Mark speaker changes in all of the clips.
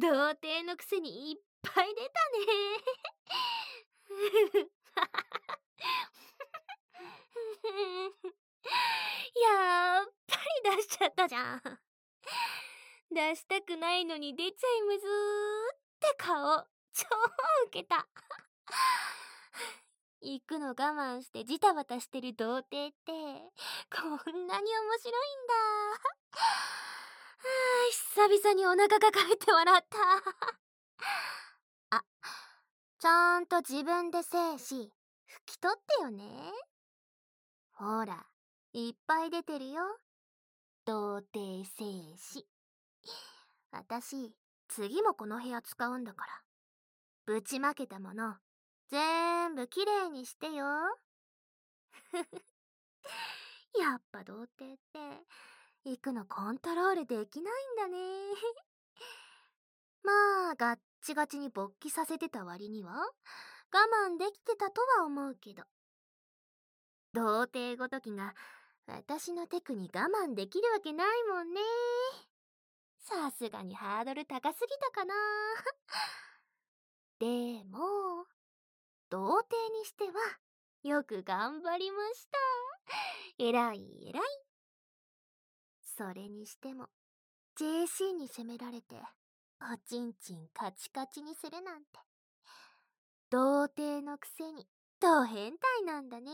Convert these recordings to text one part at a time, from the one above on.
Speaker 1: 童貞のくせにいっぱい出たね。やっぱり出しちゃったじゃん。出したくないのに出ちゃいむずーって顔。超ウケた。行くの我慢してジタバタしてる童貞ってこんなに面白いんだ。々にお腹抱えて笑った。あちゃんと自分で精子拭き取ってよね。ほらいっぱい出てるよ。童貞精子。私次もこの部屋使うんだから。ぶちまけたもの全部きれいにしてよ。やっぱ童貞って行くのコントロールできないんだね。まあガッチガチに勃起させてた割には我慢できてたとは思うけど。童貞ごときが私のテクに我慢できるわけないもんね。さすがにハードル高すぎたかな。でも童貞にしてはよく頑張りました。偉い偉い。それにしても JC に責められておちんちんカチカチにするなんて童貞のくせにド変態なんだね。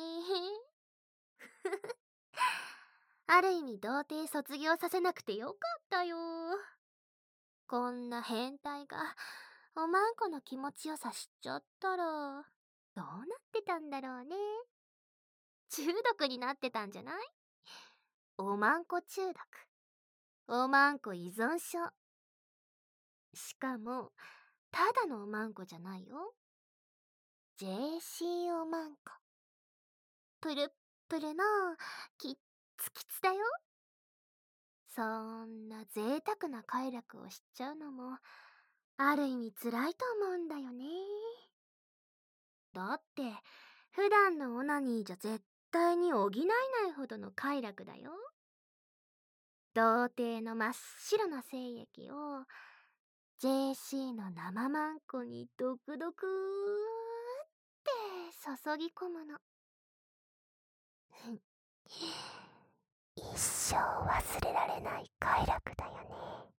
Speaker 1: ある意味童貞卒業させなくてよかったよ。こんな変態がおまんこの気持ちよさ知っちゃったらどうなってたんだろうね。中毒になってたんじゃない？おまんこ中毒。おまんこ依存症。しかもただのおまんこじゃないよ。JC おまんこ。プルップルのキッツキツだよ。そんな贅沢な快楽を知っちゃうのもある意味辛いと思うんだよね。だって普段のオナニーじゃ絶対に補えないほどの快楽だよ。童貞の真っ白な精液を JC の生マンコにドクドクって注ぎ込むの。一生忘れられない快楽だよね。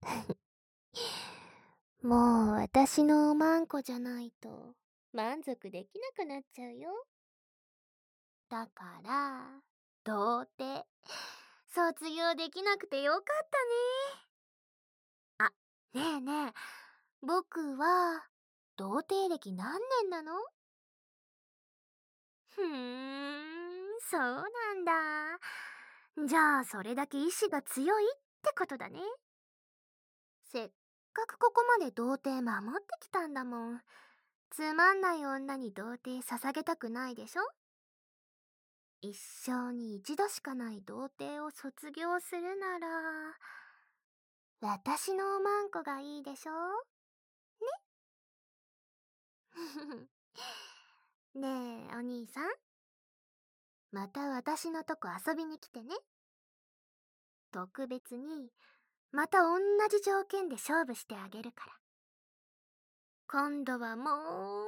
Speaker 1: もう私のおまんこじゃないと満足できなくなっちゃうよ。だから童貞卒業できなくてよかったねあねえねえ僕は童貞歴何年なの？ふーんそうなんだ。じゃあ、それだけ意志が強いってことだね。せっかくここまで童貞守ってきたんだもん。つまんない女に童貞捧げたくないでしょ？一生に一度しかない童貞を卒業するなら、私のおまんこがいいでしょ？ね？ねえ、お兄さん？また私のとこ遊びに来てね。特別に、また同じ条件で勝負してあげるから。今度はもう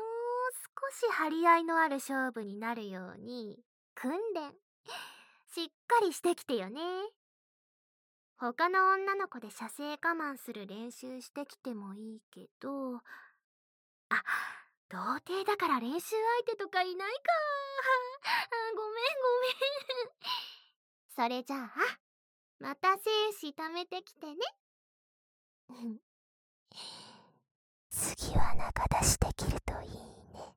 Speaker 1: 少し張り合いのある勝負になるように、訓練、しっかりしてきてよね。他の女の子で射精我慢する練習してきてもいいけど、あ、童貞だから練習相手とかいないか。あ、ごめんごめん。それじゃあ、また精子貯めてきてね。次は中出しできるといいね。